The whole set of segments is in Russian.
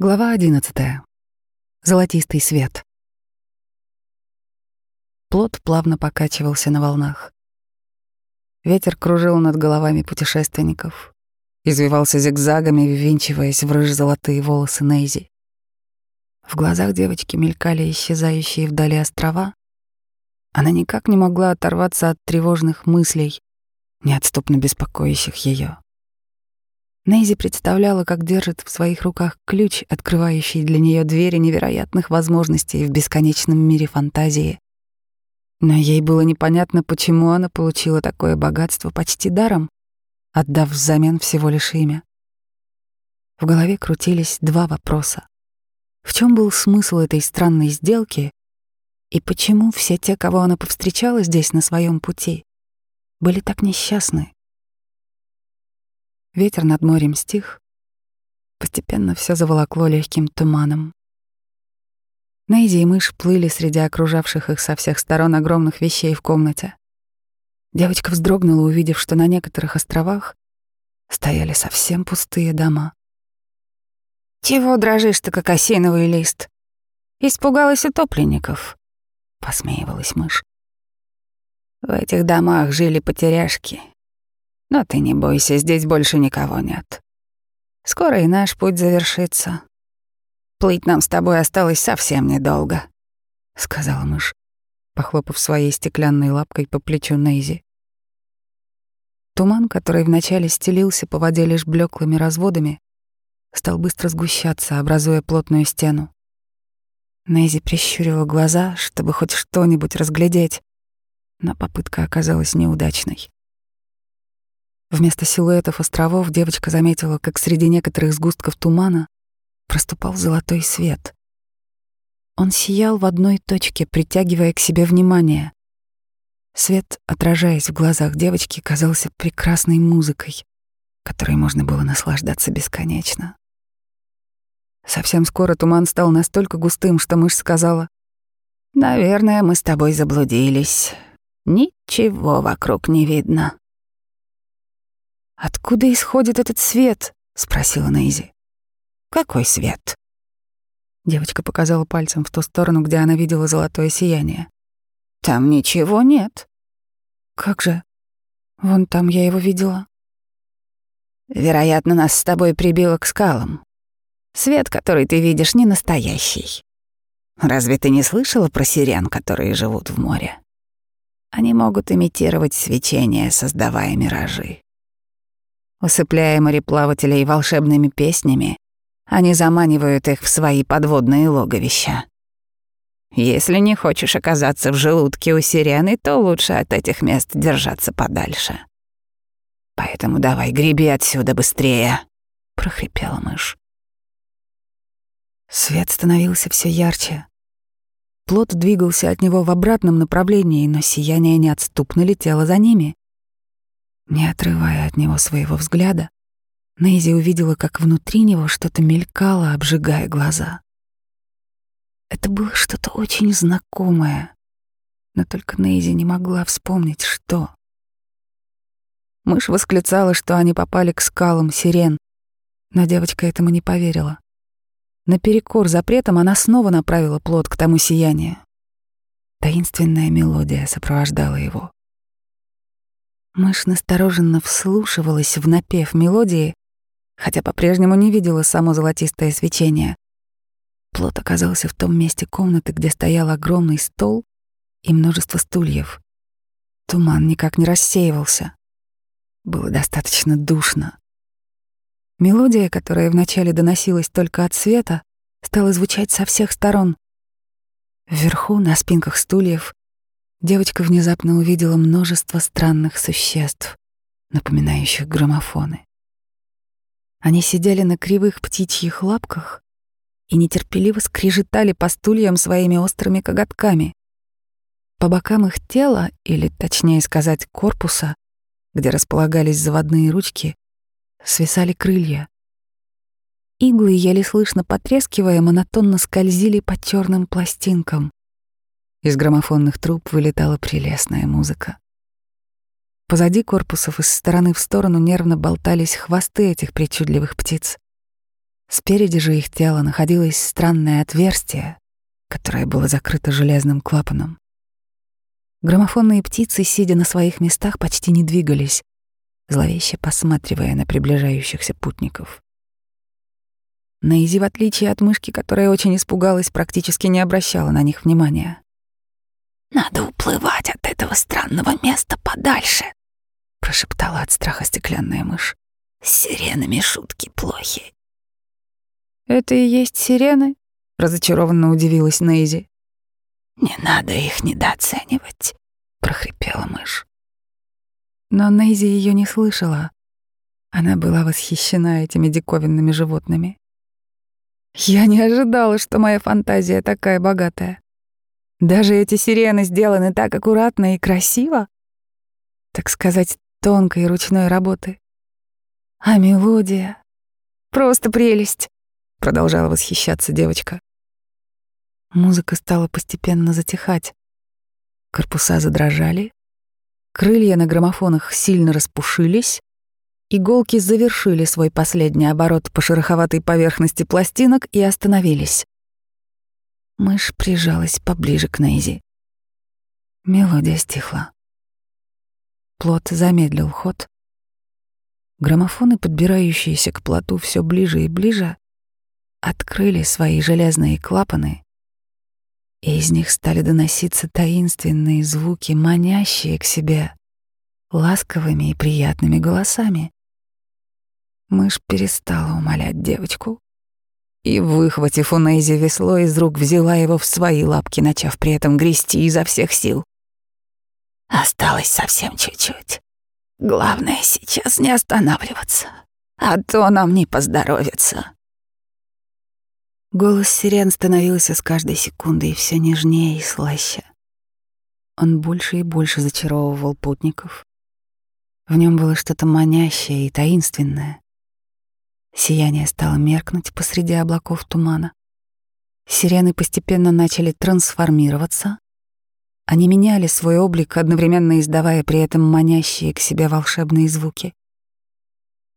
Глава одиннадцатая. Золотистый свет. Плот плавно покачивался на волнах. Ветер кружил над головами путешественников, извивался зигзагами, ввинчиваясь в рыж-золотые волосы Нейзи. В глазах девочки мелькали исчезающие вдали острова. Она никак не могла оторваться от тревожных мыслей, неотступно беспокоящих ее. Нейзи представляла, как держит в своих руках ключ, открывающий для нее двери невероятных возможностей в бесконечном мире фантазии. Но ей было непонятно, почему она получила такое богатство почти даром, отдав взамен всего лишь имя. В голове крутились два вопроса. В чем был смысл этой странной сделки и почему все те, кого она повстречала здесь на своем пути, были так несчастны? Ветер над морем стих. Постепенно все заволокло легким туманом. Нейзи и мышь плыли среди окружавших их со всех сторон огромных вещей в комнате. Девочка вздрогнула, увидев, что на некоторых островах стояли совсем пустые дома. «Чего дрожишь ты, как осиновый лист? Испугалась утопленников?» — посмеивалась мышь. «В этих домах жили потеряшки, но ты не бойся, здесь больше никого нет. Скоро и наш путь завершится. Плыть нам с тобой осталось совсем недолго, сказала мышь, похлопав своей стеклянной лапкой по плечу Нейзи. Туман, который вначале стелился по воде лишь блеклыми разводами, стал быстро сгущаться, образуя плотную стену. Нейзи прищурила глаза, чтобы хоть что-нибудь разглядеть, но попытка оказалась неудачной. Вместо силуэтов островов девочка заметила, как среди некоторых сгустков тумана проступал золотой свет. Он сиял в одной точке, притягивая к себе внимание. Свет, отражаясь в глазах девочки, казался прекрасной музыкой, которой можно было наслаждаться бесконечно. Совсем скоро туман стал настолько густым, что мышь сказала, «Наверное, мы с тобой заблудились. Ничего вокруг не видно». «Откуда исходит этот свет?» — спросила Нейзи. «Какой свет?» Девочка показала пальцем в ту сторону, где она видела золотое сияние. «Там ничего нет». «Как же? Вон там я его видела». «Вероятно, нас с тобой прибило к скалам. Свет, который ты видишь, не настоящий. Разве ты не слышала про сирен, которые живут в море? Они могут имитировать свечение, создавая миражи. Усыпляя мореплавателей волшебными песнями, они заманивают их в свои подводные логовища. Если не хочешь оказаться в желудке у сирены, то лучше от этих мест держаться подальше. Поэтому давай греби отсюда быстрее, прохрипела мышь. Свет становился все ярче. Плот двигался от него в обратном направлении, но сияние неотступно летело за ними. Не отрывая от него своего взгляда, Нейзи увидела, как внутри него что-то мелькало, обжигая глаза. Это было что-то очень знакомое, но только Нейзи не могла вспомнить, что. Мышь восклицала, что они попали к скалам сирен, но девочка этому не поверила. Наперекор запретам она снова направила плод к тому сиянию. Таинственная мелодия сопровождала его. Мышь настороженно вслушивалась в напев мелодии, хотя по-прежнему не видела само золотистое свечение. Плод оказался в том месте комнаты, где стоял огромный стол и множество стульев. Туман никак не рассеивался. Было достаточно душно. Мелодия, которая вначале доносилась только от света, стала звучать со всех сторон. Вверху, на спинках стульев, девочка внезапно увидела множество странных существ, напоминающих граммофоны. Они сидели на кривых птичьих лапках и нетерпеливо скрежетали по стульям своими острыми коготками. По бокам их тела, или точнее сказать корпуса, где располагались заводные ручки, свисали крылья. Иглы, еле слышно потрескивая, монотонно скользили по черным пластинкам. Из граммофонных труб вылетала прелестная музыка. Позади корпусов из стороны в сторону нервно болтались хвосты этих причудливых птиц. Спереди же их тела находилось странное отверстие, которое было закрыто железным клапаном. Граммофонные птицы, сидя на своих местах, почти не двигались, зловеще посматривая на приближающихся путников. Нейзи, в отличие от мышки, которая очень испугалась, практически не обращала на них внимания. «Надо уплывать от этого странного места подальше», — прошептала от страха стеклянная мышь. «С сиренами шутки плохи. «Это и есть сирены?» — разочарованно удивилась Нейзи. «Не надо их недооценивать», — прохрипела мышь. Но Нейзи ее не слышала. Она была восхищена этими диковинными животными. Я не ожидала, что моя фантазия такая богатая. Даже эти сирены сделаны так аккуратно и красиво. Так сказать, тонкой ручной работы. А мелодия — просто прелесть продолжала восхищаться девочка. Музыка стала постепенно затихать. Корпуса задрожали, крылья на граммофонах сильно распушились, иголки завершили свой последний оборот по шероховатой поверхности пластинок и остановились. Мышь прижалась поближе к Нейзи. Мелодия стихла. Плот замедлил ход. Граммофоны, подбирающиеся к плоту все ближе и ближе, открыли свои железные клапаны, и из них стали доноситься таинственные звуки, манящие к себе ласковыми и приятными голосами. Мышь перестала умолять девочку и, выхватив у Нейзи весло из рук, взяла его в свои лапки, начав при этом грести изо всех сил. «Осталось совсем чуть-чуть. Главное сейчас не останавливаться, а то нам не поздоровится». Голос сирен становился с каждой секундой все нежнее и слаще. Он больше и больше зачаровывал путников. В нем было что-то манящее и таинственное. Сияние стало меркнуть посреди облаков тумана. Сирены постепенно начали трансформироваться. Они меняли свой облик, одновременно издавая при этом манящие к себе волшебные звуки.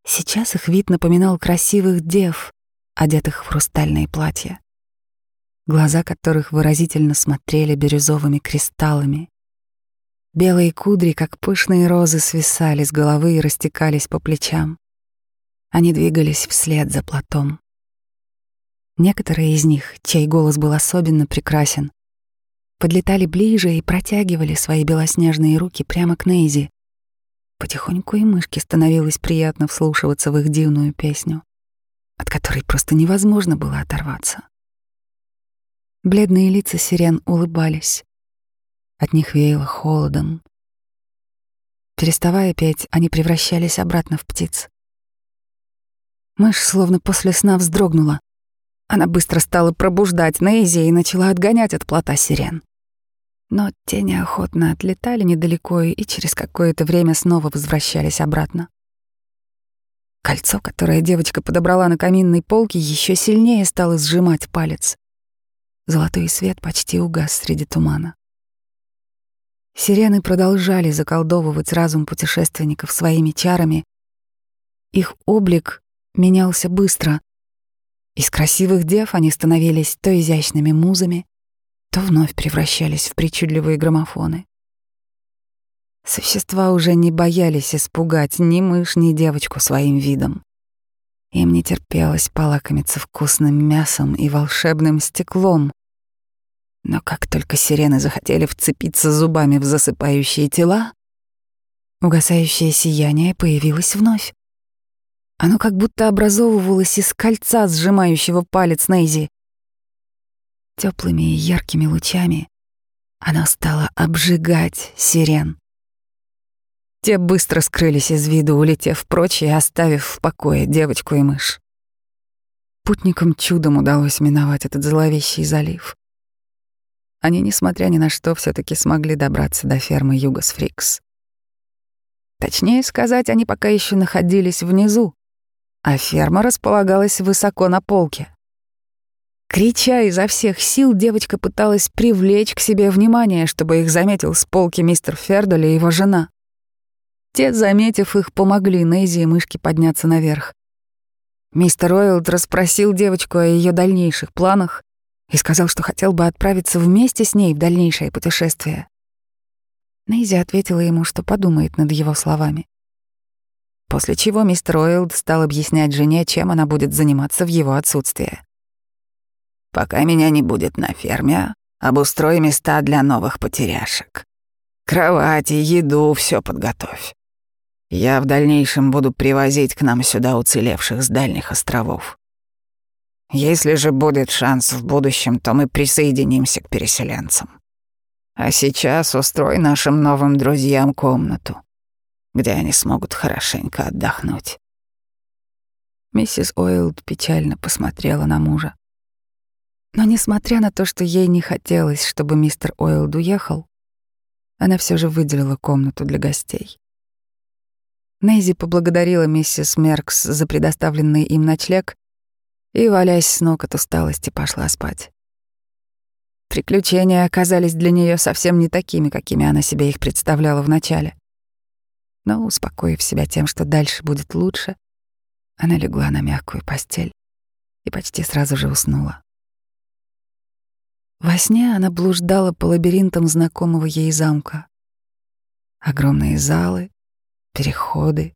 Сейчас их вид напоминал красивых дев, одетых в хрустальные платья, глаза которых выразительно смотрели бирюзовыми кристаллами. Белые кудри, как пышные розы, свисали с головы и растекались по плечам. Они двигались вслед за платом. Некоторые из них, чей голос был особенно прекрасен, подлетали ближе и протягивали свои белоснежные руки прямо к Нейзи. Потихоньку и мышке становилось приятно вслушиваться в их дивную песню от которой просто невозможно было оторваться. Бледные лица сирен улыбались. От них веяло холодом. Переставая петь, они превращались обратно в птиц. Мышь словно после сна вздрогнула. Она быстро стала пробуждать Нейзи и начала отгонять от плота сирен. Но те неохотно отлетали недалеко и через какое-то время снова возвращались обратно. Кольцо, которое девочка подобрала на каминной полке, еще сильнее стало сжимать палец. Золотой свет почти угас среди тумана. Сирены продолжали заколдовывать разум путешественников своими чарами. Их облик менялся быстро. Из красивых дев они становились то изящными музами, то вновь превращались в причудливые граммофоны. Существа уже не боялись испугать ни мышь, ни девочку своим видом. Им не терпелось полакомиться вкусным мясом и волшебным стеклом. Но как только сирены захотели вцепиться зубами в засыпающие тела, угасающее сияние появилось вновь. Оно как будто образовывалось из кольца, сжимающего палец Нейзи. Теплыми и яркими лучами оно стало обжигать сирен. Те быстро скрылись из виду, улетев прочь и оставив в покое девочку и мышь. Путникам чудом удалось миновать этот зловещий залив. Они, несмотря ни на что, все таки смогли добраться до фермы Югос Фрикс. Точнее сказать, они пока еще находились внизу, а ферма располагалась высоко на полке. Крича изо всех сил, девочка пыталась привлечь к себе внимание, чтобы их заметил с полки мистер Фердоль и его жена. Те, заметив их, помогли Нейзи и мышке подняться наверх. Мистер Уэлд расспросил девочку о ее дальнейших планах и сказал, что хотел бы отправиться вместе с ней в дальнейшее путешествие. Нейзи ответила ему, что подумает над его словами. После чего мистер Уэлд стал объяснять жене, чем она будет заниматься в его отсутствие. «Пока меня не будет на ферме, обустрой места для новых потеряшек. Кровати, еду, все подготовь. Я в дальнейшем буду привозить к нам сюда уцелевших с дальних островов. Если же будет шанс в будущем, то мы присоединимся к переселенцам. А сейчас устрой нашим новым друзьям комнату, где они смогут хорошенько отдохнуть. Миссис Ойлд печально посмотрела на мужа. Но несмотря на то, что ей не хотелось, чтобы мистер Ойлд уехал, она все же выделила комнату для гостей. Нейзи поблагодарила миссис Меркс за предоставленный им ночлег и, валяясь с ног от усталости, пошла спать. Приключения оказались для нее совсем не такими, какими она себе их представляла вначале. Но, успокоив себя тем, что дальше будет лучше, она легла на мягкую постель и почти сразу же уснула. Во сне она блуждала по лабиринтам знакомого ей замка. Огромные залы, переходы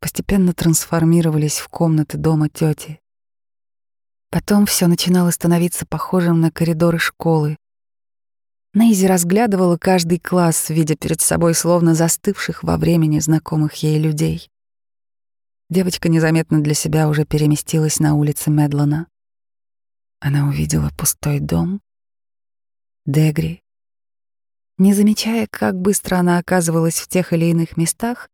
постепенно трансформировались в комнаты дома тети. Потом все начинало становиться похожим на коридоры школы. Нейзи разглядывала каждый класс, видя перед собой словно застывших во времени знакомых ей людей. Девочка незаметно для себя уже переместилась на улице Медлона. Она увидела пустой дом, Дегри. Не замечая, как быстро она оказывалась в тех или иных местах,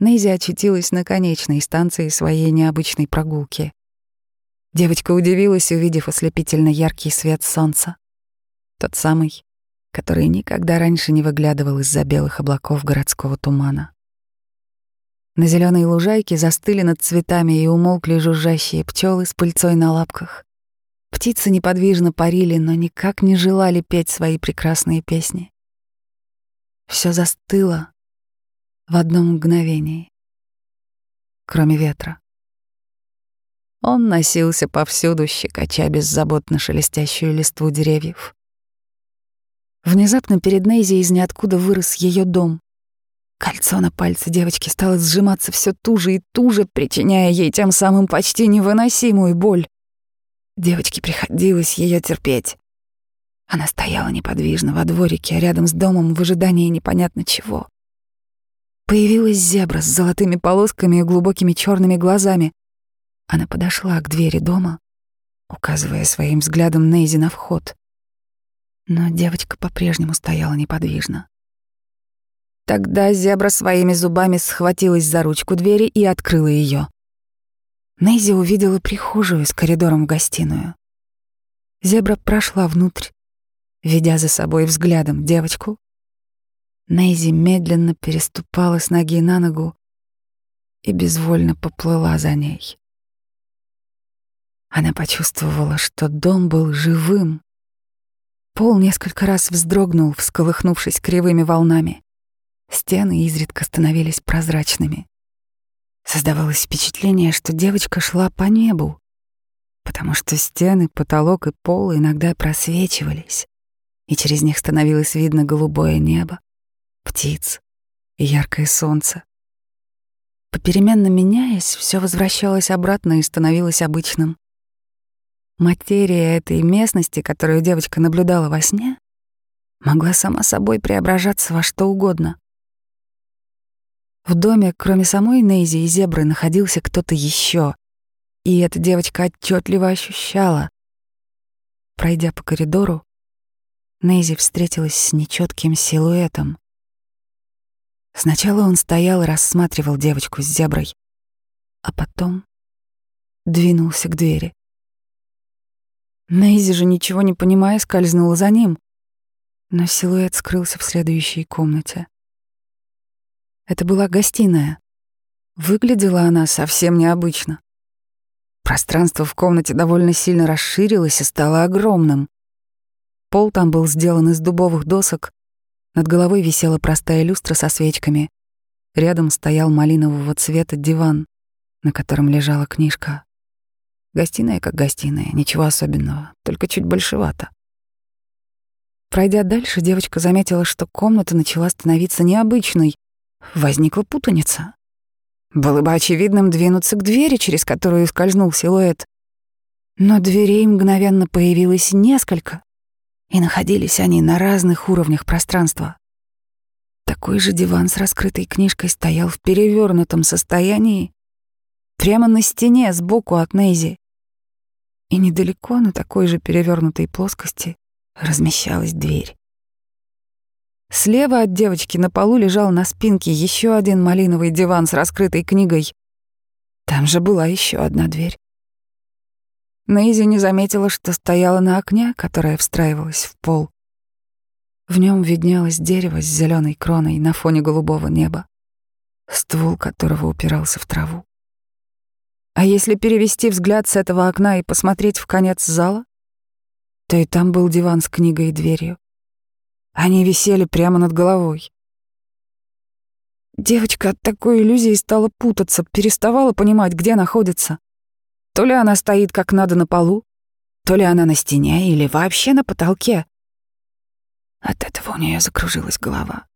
Нейзи очутилась на конечной станции своей необычной прогулки. Девочка удивилась, увидев ослепительно яркий свет солнца. Тот самый, который никогда раньше не выглядывал из-за белых облаков городского тумана. На зеленой лужайке застыли над цветами и умолкли жужжащие пчелы с пыльцой на лапках. Птицы неподвижно парили, но никак не желали петь свои прекрасные песни. Все застыло, в одном мгновении. Кроме ветра. Он носился повсюду, щекоча беззаботно шелестящую листву деревьев. Внезапно перед Нейзи из ниоткуда вырос ее дом. Кольцо на пальце девочки стало сжиматься все туже и туже, причиняя ей тем самым почти невыносимую боль. Девочке приходилось ее терпеть. Она стояла неподвижно во дворике, рядом с домом в ожидании непонятно чего. Появилась зебра с золотыми полосками и глубокими черными глазами. Она подошла к двери дома, указывая своим взглядом Нейзи на вход. Но девочка по-прежнему стояла неподвижно. Тогда зебра своими зубами схватилась за ручку двери и открыла ее. Нейзи увидела прихожую с коридором в гостиную. Зебра прошла внутрь, ведя за собой взглядом девочку, Нейзи медленно переступала с ноги на ногу и безвольно поплыла за ней. Она почувствовала, что дом был живым. Пол несколько раз вздрогнул, всколыхнувшись кривыми волнами. Стены изредка становились прозрачными. Создавалось впечатление, что девочка шла по небу, потому что стены, потолок и пол иногда просвечивались, и через них становилось видно голубое небо, птиц и яркое солнце. Попеременно меняясь, все возвращалось обратно и становилось обычным. Материя этой местности, которую девочка наблюдала во сне, могла сама собой преображаться во что угодно. В доме, кроме самой Нейзи и зебры, находился кто-то еще, и эта девочка отчетливо ощущала. Пройдя по коридору, Нейзи встретилась с нечетким силуэтом. Сначала он стоял и рассматривал девочку с зеброй, а потом двинулся к двери. Нейзи же, ничего не понимая, скользнула за ним, но силуэт скрылся в следующей комнате. Это была гостиная. Выглядела она совсем необычно. Пространство в комнате довольно сильно расширилось и стало огромным. Пол там был сделан из дубовых досок, над головой висела простая люстра со свечками. Рядом стоял малинового цвета диван. на котором лежала книжка. Гостиная как гостиная, ничего особенного, только чуть большевато. Пройдя дальше, девочка заметила, что комната начала становиться необычной. Возникла путаница. Было бы очевидным двинуться к двери, через которую скользнул силуэт. Но дверей мгновенно появилось несколько, и находились они на разных уровнях пространства. Такой же диван с раскрытой книжкой стоял в перевернутом состоянии, прямо на стене сбоку от Нейзи. И недалеко на такой же перевернутой плоскости размещалась дверь. Слева от девочки на полу лежал на спинке еще один малиновый диван с раскрытой книгой. Там же была еще одна дверь. Нейзи не заметила, что стояла на окне, которое встраивалось в пол. В нем виднелось дерево с зеленой кроной на фоне голубого неба, ствол которого упирался в траву. А если перевести взгляд с этого окна и посмотреть в конец зала, то и там был диван с книгой и дверью. Они висели прямо над головой. Девочка от такой иллюзии стала путаться, переставала понимать, где находится. То ли она стоит как надо на полу, то ли она на стене или вообще на потолке. От этого у нее закружилась голова.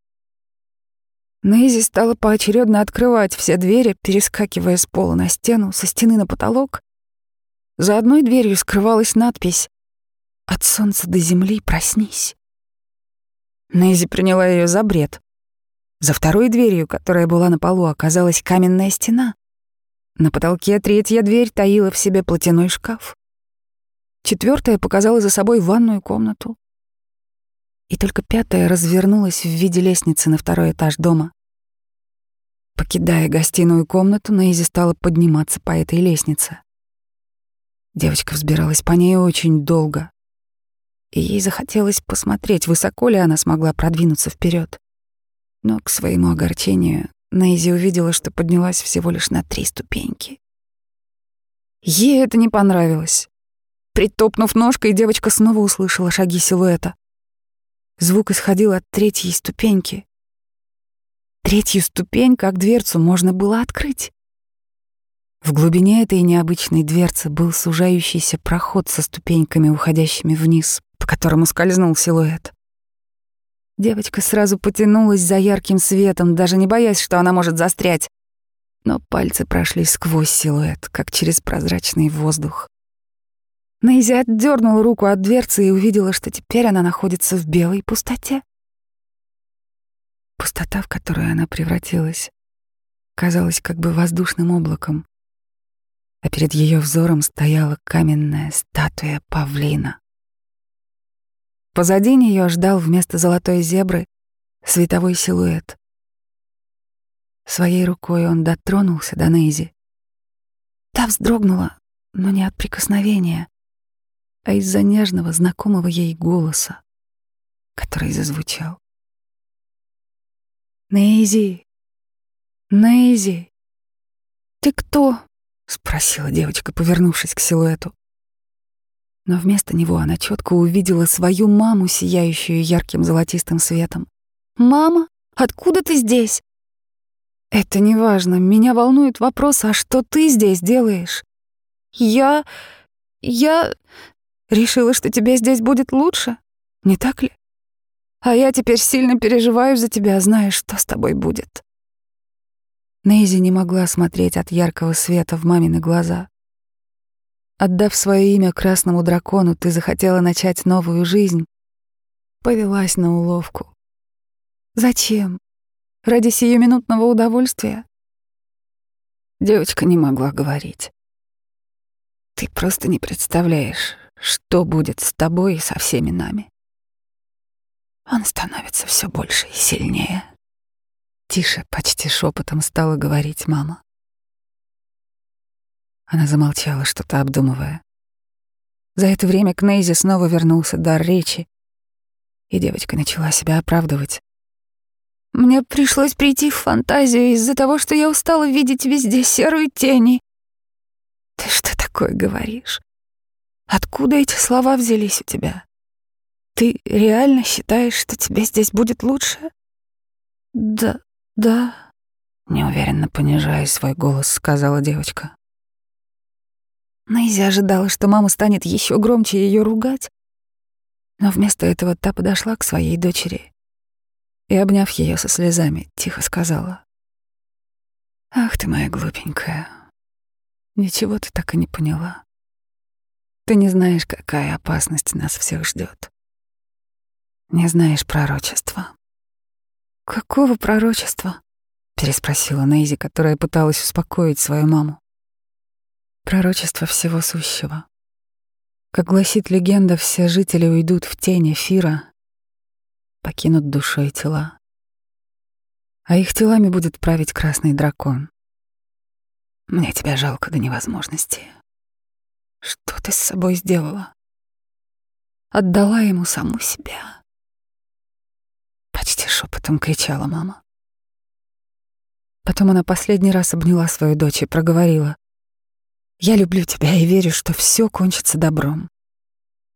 Нейзи стала поочередно открывать все двери, перескакивая с пола на стену, со стены на потолок. За одной дверью скрывалась надпись «От солнца до земли проснись». Нейзи приняла ее за бред. За второй дверью, которая была на полу, оказалась каменная стена. На потолке третья дверь таила в себе платяной шкаф. Четвертая показала за собой ванную комнату и только пятая развернулась в виде лестницы на второй этаж дома. Покидая гостиную комнату, Нейзи стала подниматься по этой лестнице. Девочка взбиралась по ней очень долго, и ей захотелось посмотреть, высоко ли она смогла продвинуться вперед. Но к своему огорчению Нейзи увидела, что поднялась всего лишь на три ступеньки. Ей это не понравилось. Притопнув ножкой, девочка снова услышала шаги силуэта. Звук исходил от третьей ступеньки. Третью ступень, как дверцу, можно было открыть. В глубине этой необычной дверцы был сужающийся проход со ступеньками, уходящими вниз, по которому скользнул силуэт. Девочка сразу потянулась за ярким светом, даже не боясь, что она может застрять. Но пальцы прошли сквозь силуэт, как через прозрачный воздух. Нейзи отдернула руку от дверцы и увидела, что теперь она находится в белой пустоте. Пустота, в которую она превратилась, казалась как бы воздушным облаком, а перед ее взором стояла каменная статуя павлина. Позади нее ждал вместо золотой зебры световой силуэт. Своей рукой он дотронулся до Нейзи. Та вздрогнула, но не от прикосновения, а из-за нежного, знакомого ей голоса, который зазвучал. «Нейзи! Нейзи! Ты кто?» — спросила девочка, повернувшись к силуэту. Но вместо него она четко увидела свою маму, сияющую ярким золотистым светом. «Мама, откуда ты здесь?» «Это не важно. Меня волнует вопрос, а что ты здесь делаешь?» «Я... я... Решила, что тебе здесь будет лучше, не так ли? А я теперь сильно переживаю за тебя, зная, что с тобой будет. Нейзи не могла смотреть от яркого света в мамины глаза. Отдав свое имя красному дракону, ты захотела начать новую жизнь. Повелась на уловку. Зачем? Ради сиюминутного удовольствия? Девочка не могла говорить. Ты просто не представляешь, что будет с тобой и со всеми нами? Он становится все больше и сильнее. Тише, почти шепотом стала говорить мама. Она замолчала, что-то обдумывая. За это время к Нейзе снова вернулся дар речи, и девочка начала себя оправдывать. «Мне пришлось прийти в фантазию из-за того, что я устала видеть везде серую тени». «Ты что такое говоришь? Откуда эти слова взялись у тебя? Ты реально считаешь, что тебе здесь будет лучше? Да, да. Неуверенно понижая свой голос, сказала девочка. Нейзи ожидала, что мама станет еще громче ее ругать, но вместо этого та подошла к своей дочери и, обняв ее со слезами, тихо сказала. «Ах ты моя глупенькая, ничего ты так и не поняла. Ты не знаешь, какая опасность нас всех ждет. Не знаешь пророчества». «Какого пророчества?» — переспросила Нейзи, которая пыталась успокоить свою маму. «Пророчество всего сущего. Как гласит легенда, все жители уйдут в тень эфира, покинут душой тела. А их телами будет править красный дракон. Мне тебя жалко до невозможности. Что ты с собой сделала? Отдала ему саму себя. Шепотом кричала мама. Потом она последний раз обняла свою дочь и проговорила. «Я люблю тебя и верю, что все кончится добром.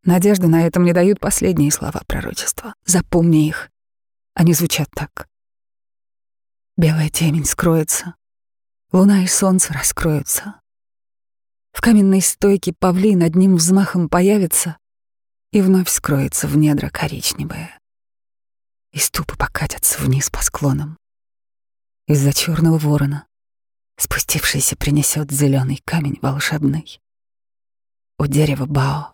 Надежды на это мне дают последние слова пророчества. Запомни их. Они звучат так. Белая темень скроется, луна и солнце раскроются. В каменной стойке павлин одним взмахом появится и вновь скроется в недра коричневое. И ступы покатятся вниз по склонам. Из-за черного ворона спустившийся принесет зеленый камень волшебный. У дерева Бао